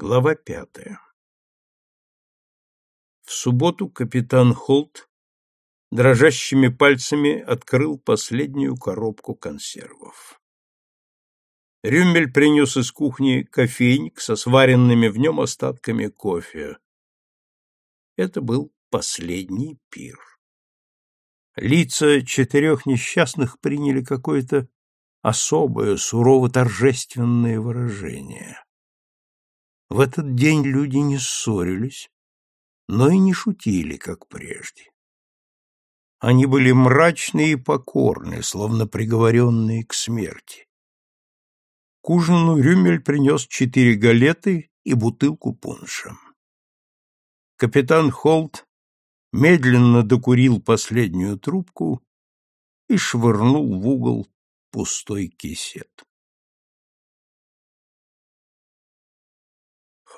Глава пятая В субботу капитан Холт дрожащими пальцами открыл последнюю коробку консервов. Рюмель принес из кухни кофейник со сваренными в нем остатками кофе. Это был последний пир. Лица четырех несчастных приняли какое-то особое, сурово-торжественное выражение. В этот день люди не ссорились, но и не шутили, как прежде. Они были мрачные и покорные, словно приговоренные к смерти. К ужину Рюмель принес четыре галеты и бутылку пунша. Капитан Холт медленно докурил последнюю трубку и швырнул в угол пустой кисет.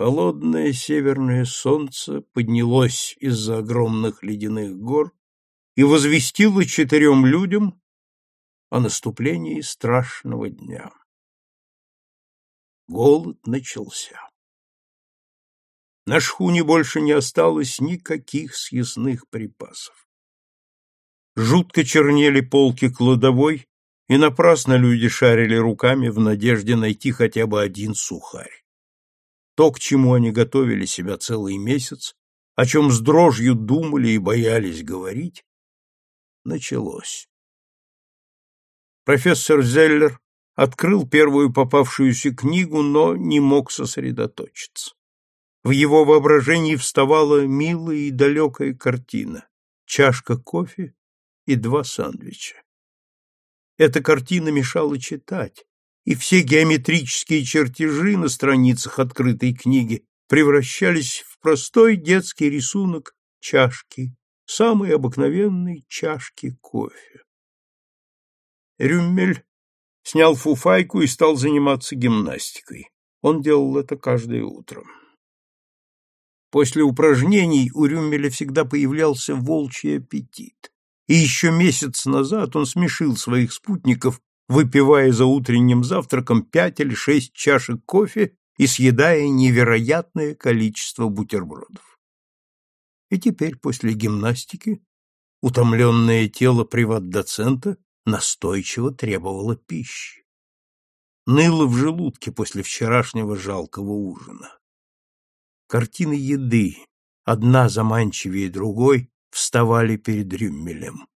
Холодное северное солнце поднялось из-за огромных ледяных гор и возвестило четырем людям о наступлении страшного дня. Голод начался. На шхуне больше не осталось никаких съестных припасов. Жутко чернели полки кладовой, и напрасно люди шарили руками в надежде найти хотя бы один сухарь. То, к чему они готовили себя целый месяц, о чем с дрожью думали и боялись говорить, началось. Профессор Зеллер открыл первую попавшуюся книгу, но не мог сосредоточиться. В его воображении вставала милая и далекая картина — чашка кофе и два сандвича. Эта картина мешала читать, и все геометрические чертежи на страницах открытой книги превращались в простой детский рисунок чашки, самой обыкновенной чашки кофе. Рюммель снял фуфайку и стал заниматься гимнастикой. Он делал это каждое утро. После упражнений у Рюммеля всегда появлялся волчий аппетит. И еще месяц назад он смешил своих спутников выпивая за утренним завтраком пять или шесть чашек кофе и съедая невероятное количество бутербродов. И теперь после гимнастики утомленное тело приват-доцента настойчиво требовало пищи. Ныло в желудке после вчерашнего жалкого ужина. Картины еды, одна заманчивее другой, вставали перед Рюммелем.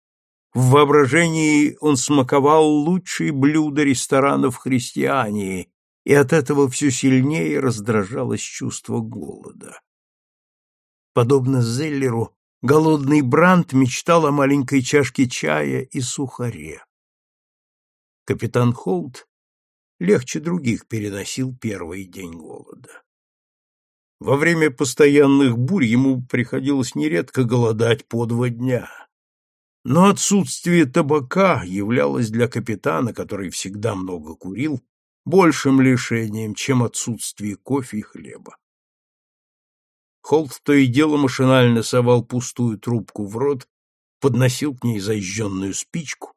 В воображении он смаковал лучшие блюда ресторанов христиании, и от этого все сильнее раздражалось чувство голода. Подобно Зеллеру, голодный Брандт мечтал о маленькой чашке чая и сухаре. Капитан Холт легче других переносил первый день голода. Во время постоянных бурь ему приходилось нередко голодать по два дня. Но отсутствие табака являлось для капитана, который всегда много курил, большим лишением, чем отсутствие кофе и хлеба. Холт то и дело машинально совал пустую трубку в рот, подносил к ней зажженную спичку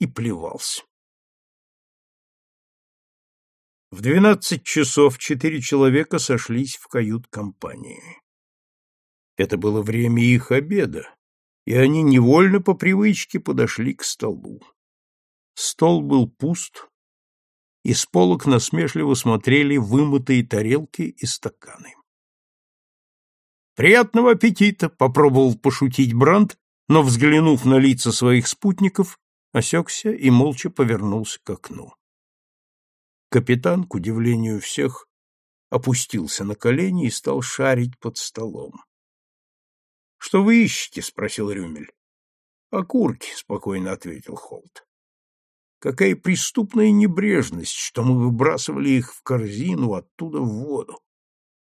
и плевался. В двенадцать часов четыре человека сошлись в кают-компании. Это было время их обеда, и они невольно по привычке подошли к столу. Стол был пуст, и с полок насмешливо смотрели вымытые тарелки и стаканы. «Приятного аппетита!» — попробовал пошутить Бранд, но, взглянув на лица своих спутников, осекся и молча повернулся к окну. Капитан, к удивлению всех, опустился на колени и стал шарить под столом. — Что вы ищете? — спросил Рюмель. — Окурки, — спокойно ответил Холт. Какая преступная небрежность, что мы выбрасывали их в корзину оттуда в воду.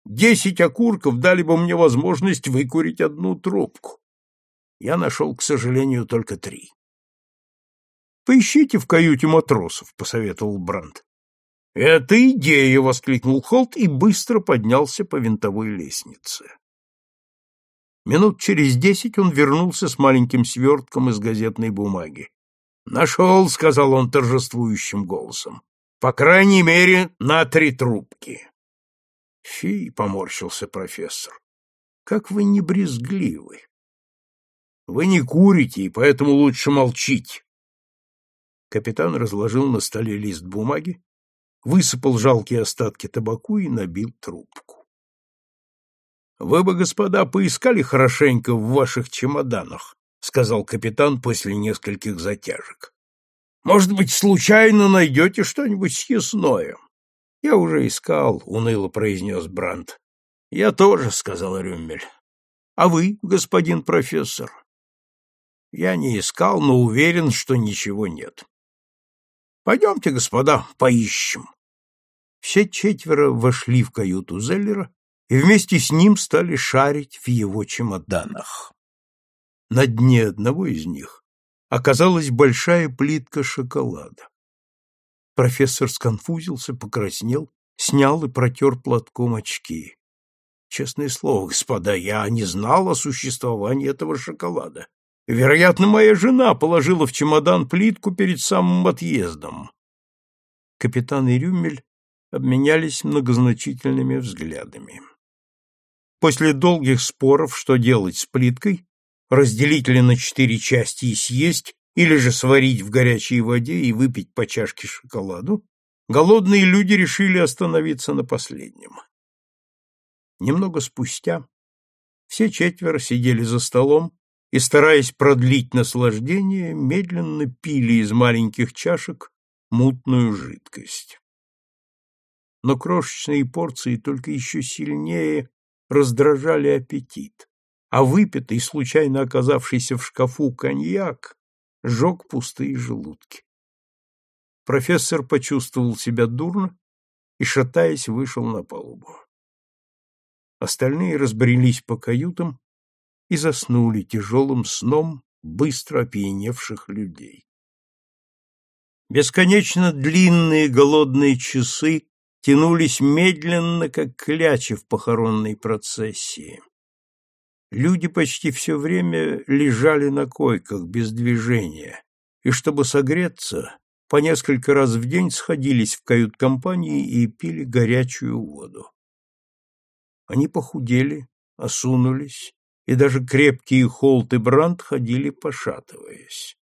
Десять окурков дали бы мне возможность выкурить одну трубку. Я нашел, к сожалению, только три. — Поищите в каюте матросов, — посоветовал Брандт. — Это идея! — воскликнул Холт и быстро поднялся по винтовой лестнице. Минут через десять он вернулся с маленьким свертком из газетной бумаги. «Нашел», — сказал он торжествующим голосом. «По крайней мере, на три трубки». Фи, поморщился профессор. Как вы не брезгливы. Вы не курите, и поэтому лучше молчить. Капитан разложил на столе лист бумаги, высыпал жалкие остатки табаку и набил трубку. Вы бы, господа, поискали хорошенько в ваших чемоданах, сказал капитан после нескольких затяжек. Может быть, случайно найдете что-нибудь съестное? Я уже искал, уныло произнес Брандт. Я тоже, сказал Рюммель. А вы, господин профессор? Я не искал, но уверен, что ничего нет. Пойдемте, господа, поищем. Все четверо вошли в каюту Зеллера и вместе с ним стали шарить в его чемоданах. На дне одного из них оказалась большая плитка шоколада. Профессор сконфузился, покраснел, снял и протер платком очки. Честное слово, господа, я не знал о существовании этого шоколада. Вероятно, моя жена положила в чемодан плитку перед самым отъездом. Капитан и Рюмель обменялись многозначительными взглядами. После долгих споров, что делать с плиткой, разделить ли на четыре части и съесть, или же сварить в горячей воде и выпить по чашке шоколаду, голодные люди решили остановиться на последнем. Немного спустя все четверо сидели за столом и, стараясь продлить наслаждение, медленно пили из маленьких чашек мутную жидкость. Но крошечные порции только еще сильнее раздражали аппетит а выпитый, случайно оказавшийся в шкафу коньяк, жег пустые желудки. Профессор почувствовал себя дурно и, шатаясь, вышел на палубу. Остальные разбрелись по каютам и заснули тяжелым сном быстро опьяневших людей. Бесконечно длинные голодные часы тянулись медленно, как клячи в похоронной процессии. Люди почти все время лежали на койках без движения, и чтобы согреться, по несколько раз в день сходились в кают-компании и пили горячую воду. Они похудели, осунулись, и даже крепкие Холт и Брандт ходили пошатываясь.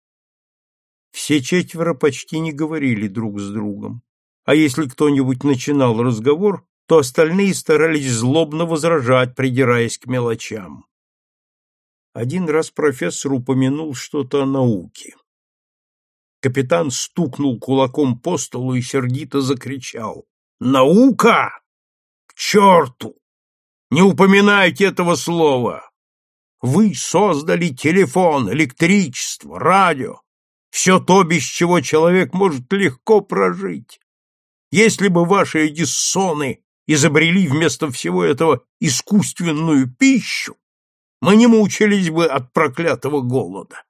Все четверо почти не говорили друг с другом, а если кто-нибудь начинал разговор, то остальные старались злобно возражать, придираясь к мелочам. Один раз профессор упомянул что-то о науке. Капитан стукнул кулаком по столу и сердито закричал. «Наука! К черту! Не упоминайте этого слова! Вы создали телефон, электричество, радио, все то, без чего человек может легко прожить. Если бы ваши эдиссоны изобрели вместо всего этого искусственную пищу, мы не мучились бы от проклятого голода.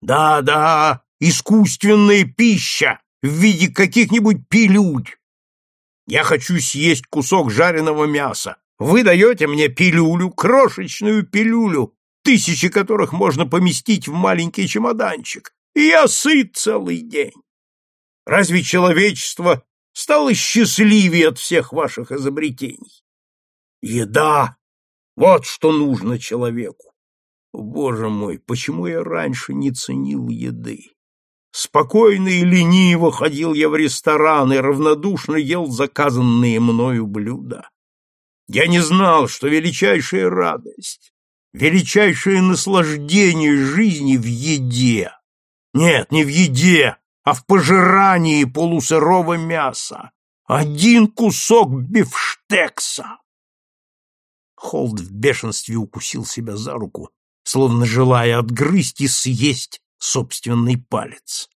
Да-да, искусственная пища в виде каких-нибудь пилюль. Я хочу съесть кусок жареного мяса. Вы даете мне пилюлю, крошечную пилюлю, тысячи которых можно поместить в маленький чемоданчик, и я сыт целый день. Разве человечество стало счастливее от всех ваших изобретений? Еда вот что нужно человеку. Боже мой, почему я раньше не ценил еды? Спокойно и лениво ходил я в ресторан и равнодушно ел заказанные мною блюда. Я не знал, что величайшая радость, величайшее наслаждение жизни в еде. Нет, не в еде, а в пожирании полусырого мяса. Один кусок бифштекса. Холд в бешенстве укусил себя за руку, словно желая отгрызть и съесть собственный палец.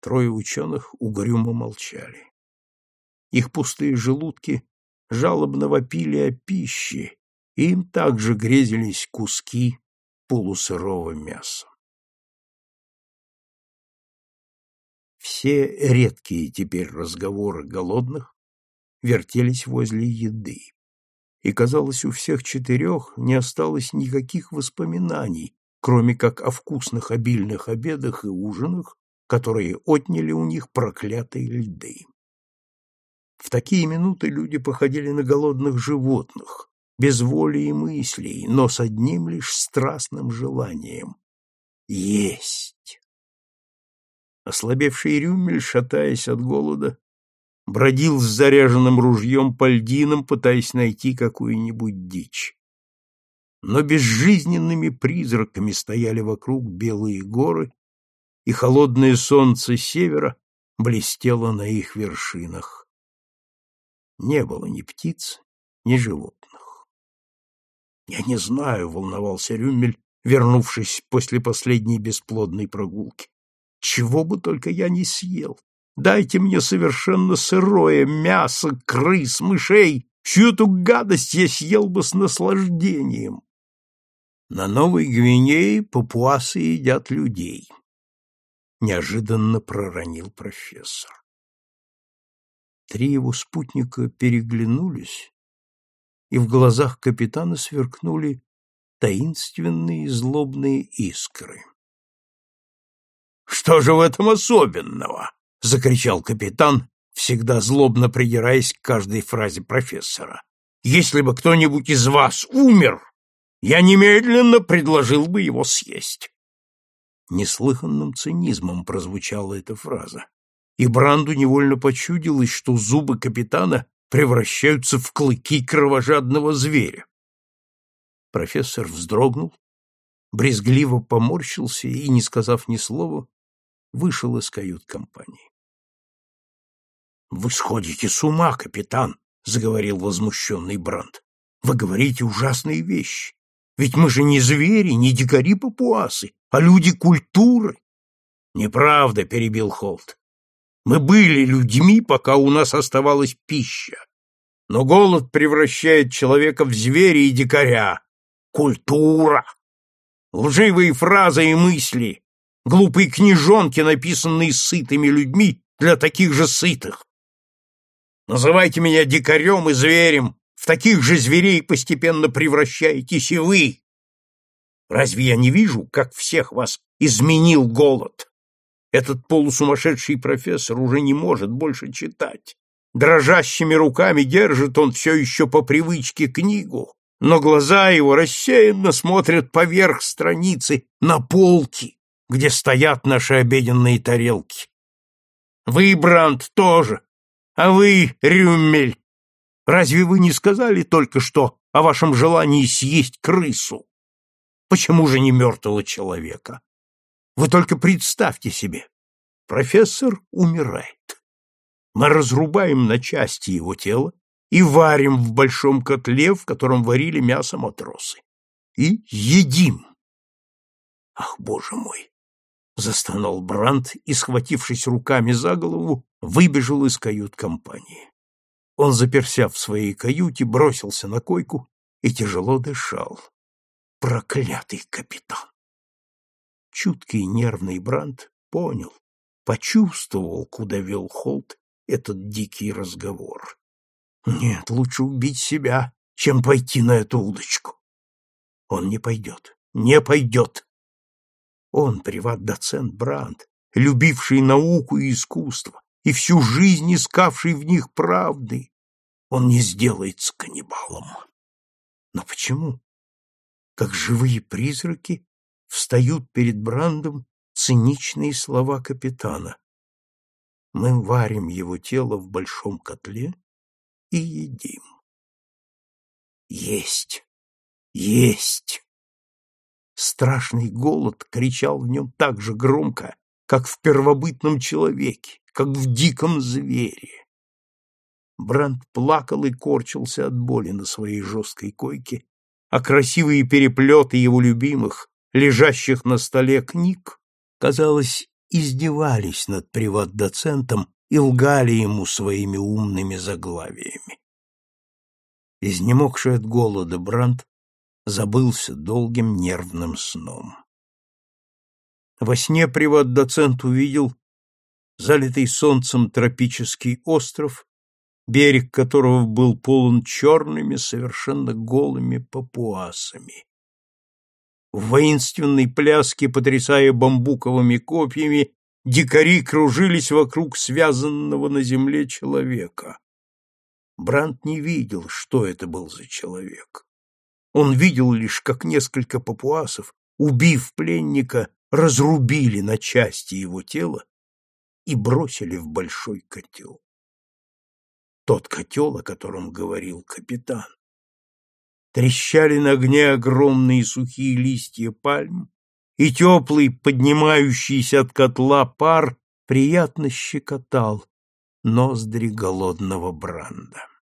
Трое ученых угрюмо молчали. Их пустые желудки жалобно вопили о пище, и им также грезились куски полусырого мяса. Все редкие теперь разговоры голодных вертелись возле еды и, казалось, у всех четырех не осталось никаких воспоминаний, кроме как о вкусных обильных обедах и ужинах, которые отняли у них проклятые льды. В такие минуты люди походили на голодных животных, без воли и мыслей, но с одним лишь страстным желанием — есть. Ослабевший Рюмель, шатаясь от голода, бродил с заряженным ружьем по льдинам, пытаясь найти какую-нибудь дичь. Но безжизненными призраками стояли вокруг белые горы, и холодное солнце севера блестело на их вершинах. Не было ни птиц, ни животных. «Я не знаю», — волновался Рюмель, вернувшись после последней бесплодной прогулки. «Чего бы только я не съел! Дайте мне совершенно сырое мясо, крыс, мышей. Всю эту гадость я съел бы с наслаждением. На Новой Гвинее папуасы едят людей. Неожиданно проронил профессор. Три его спутника переглянулись, и в глазах капитана сверкнули таинственные злобные искры. «Что же в этом особенного?» — закричал капитан, всегда злобно придираясь к каждой фразе профессора. «Если бы кто-нибудь из вас умер, я немедленно предложил бы его съесть». Неслыханным цинизмом прозвучала эта фраза, и Бранду невольно почудилось, что зубы капитана превращаются в клыки кровожадного зверя. Профессор вздрогнул, брезгливо поморщился и, не сказав ни слова, вышел из кают-компании. Вы сходите с ума, капитан, заговорил возмущенный Бранд. Вы говорите ужасные вещи. Ведь мы же не звери, не дикари-папуасы, а люди культуры. Неправда, перебил Холт. Мы были людьми, пока у нас оставалась пища. Но голод превращает человека в зверя и дикаря. Культура. Лживые фразы и мысли. Глупые книжонки, написанные сытыми людьми для таких же сытых. Называйте меня дикарем и зверем, в таких же зверей постепенно превращаетесь и вы. Разве я не вижу, как всех вас изменил голод? Этот полусумасшедший профессор уже не может больше читать. Дрожащими руками держит он все еще по привычке книгу, но глаза его рассеянно смотрят поверх страницы на полки, где стоят наши обеденные тарелки. Вы, Бранд, тоже а вы, Рюммель, разве вы не сказали только что о вашем желании съесть крысу? Почему же не мертвого человека? Вы только представьте себе. Профессор умирает. Мы разрубаем на части его тело и варим в большом котле, в котором варили мясо матросы. И едим. Ах, боже мой! Застонал Брандт и, схватившись руками за голову, выбежал из кают-компании. Он заперся в своей каюте, бросился на койку и тяжело дышал. Проклятый капитан! Чуткий нервный Брандт понял, почувствовал, куда вел Холт этот дикий разговор. Нет, лучше убить себя, чем пойти на эту удочку. Он не пойдет, не пойдет. Он, приват-доцент Брандт, любивший науку и искусство, и всю жизнь искавший в них правды, он не сделается каннибалом. Но почему? Как живые призраки встают перед Брандом циничные слова капитана. Мы варим его тело в большом котле и едим. Есть! Есть! Страшный голод кричал в нем так же громко, как в первобытном человеке, как в диком звере. Бранд плакал и корчился от боли на своей жесткой койке, а красивые переплеты его любимых, лежащих на столе книг, казалось, издевались над приват-доцентом и лгали ему своими умными заглавиями. Изнемогший от голода Бранд забылся долгим нервным сном. Во сне приват-доцент увидел залитый солнцем тропический остров, берег которого был полон черными, совершенно голыми папуасами. В воинственной пляске, потрясая бамбуковыми копьями, дикари кружились вокруг связанного на земле человека. Бранд не видел, что это был за человек. Он видел лишь, как несколько папуасов, убив пленника, разрубили на части его тело и бросили в большой котел. Тот котел, о котором говорил капитан. Трещали на огне огромные сухие листья пальм, и теплый, поднимающийся от котла пар приятно щекотал ноздри голодного Бранда.